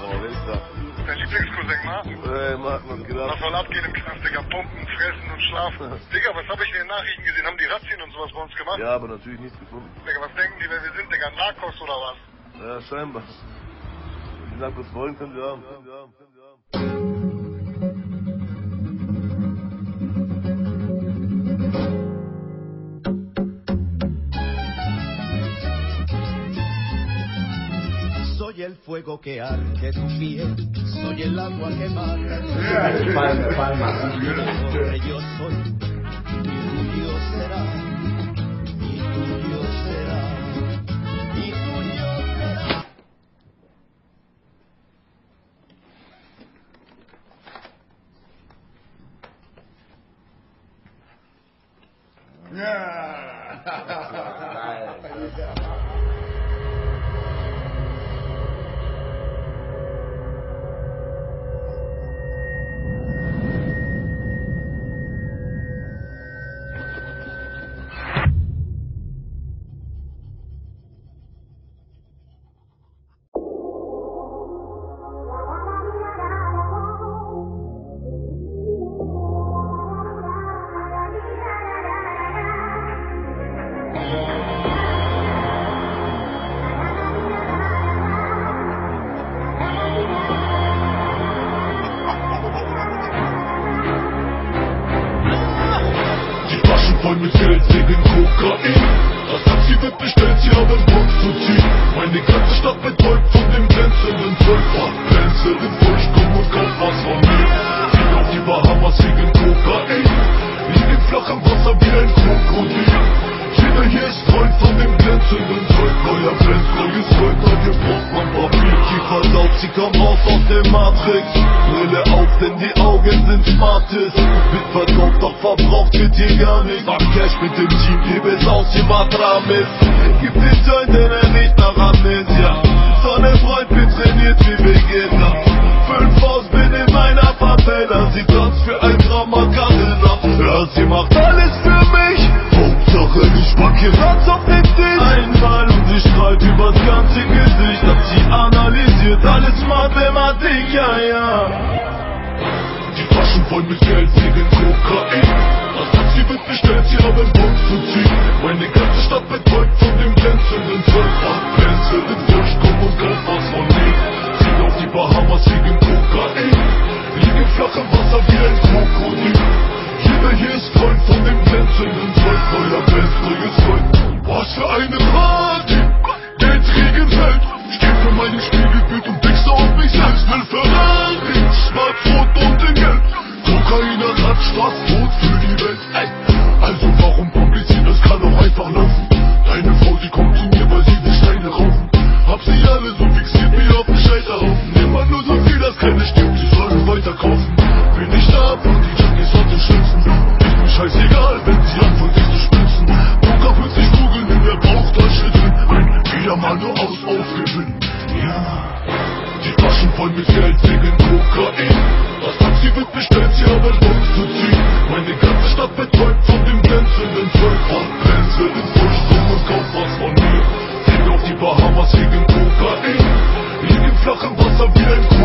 Oh, da? Dein Lieblingscousin Martin. Hey, Martin, was geht Was soll abgehen im Knast, Digga? Pumpen, fressen und schlafen. Digga, was habe ich in den Nachrichten gesehen? Haben die Razzien und sowas bei uns gemacht? Ja, aber natürlich nichts gefunden. Digga, was denken die, wer wir sind, Digga? Narcos oder was? Ja, scheinbar. Gesagt, was wollen, können wir haben. Können wir haben. Können wir haben. El fuego que arde tu piel, soy el agua que mata. Palma, palma. Yo soy, y tuyo será, y tuyo será, y tuyo será. Die voll mit Geld wegen Kokain. Das Taxi wird bestellt, sie haben Bock zu ziehen. Meine ganze sie kommt raus aus der Matrix. Brille auf, denn die Augen sind smartes. Wird verkauft, doch verbraucht wird hier gar nichts. Mach Cash mit dem Team, gebe es aus, hier war Tramis. Gibt den Joint, denn er riecht nach Amnesia. Sonne Freund bin trainiert wie Vegeta. Fünf aus, bin in meiner Favela. Sie tanzt für ein Gramm Macarena. Ja, sie macht alles für mich. Hauptsache, ich pack hier Satz auf den Tisch. Einmal sie strahlt übers ganze Gesicht. Hat sie analysiert, alles Mathematik, ja, ja. Die Taschen voll mit Geld wegen Kokain. Das Taxi wird bestellt, sie haben Bock zu ziehen. Meine ganze Stadt betäubt von dem glänzenden Zeug. Ach, glänzenden Zeug, komm und kauf was von mir. Flieg auf die Bahamas wegen Kokain. Liege flach im Wasser wie ein Krokodil. Jeder hier ist Freund von dem glänzenden Zeug. Neuer Best, neues Zeug. Was für eine meinem Spiegelbild und denkst auf mich selbst. Will Ferrari, Schwarz-Rot und in Gelb. Kokain hat Strafrot für die Welt. Ey, also warum kompliziert? Das kann doch einfach laufen. Deine Frau, sie kommt zu mir, weil sie will Steine rauchen. Hab sie alle so fixiert wie auf dem Scheiterhaufen. Immer nur so viel, dass keine stirbt, sie sollen weiter kaufen. Bin ich da, und die Junkies den schlimmsten. Ist mir scheißegal, wenn sie anfangen sich zu spitzen. Poker 50 Kugeln in der Bauchtasche drin. Ein wieder mal nur aus Aufgewinn. Die Taschen voll mit Geld wegen Kokain. Das Taxi wird bestellt, sie haben Bock zu ziehen. Meine ganze Stadt betäubt von dem glänzenden Zeug. Ach, glänzenden Zeug, komm und kauf was von mir. Flieg auf die Bahamas wegen Kokain. Flach im Wasser wie ein Krokodil.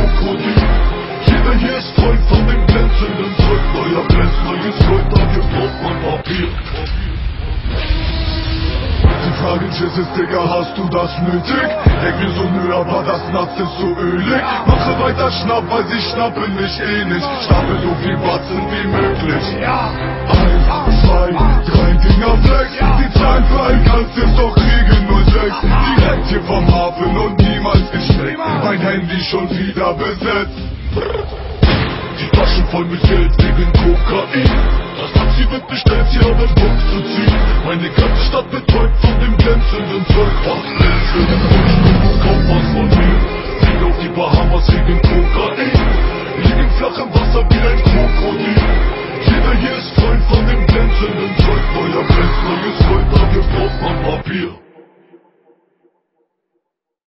Frage Jesus, Digga, hast du das nötig? Denk mir so, nö, aber das Nass ist so ölig. Mache weiter Schnapp, weil sie schnappen mich eh nicht. Stapel so viel Batzen wie möglich. Eins, zwei, drei Dinger Flex Die Zahlen für ein ganzes, doch kriegen nur sechs. Direkt hier vom Hafen und niemals gesteckt Mein Handy schon wieder besetzt Taschen voll mit Geld wegen Kokain. Das Taxi wird bestellt, sie haben Bock zu ziehen. Meine ganze Stadt betäubt von dem glänzenden Zeug. Ach, glänzenden Zeug, kauf was von mir. Flieg auf die Bahamas wegen Kokain. Liegen flach im Wasser wie ein Krokodil.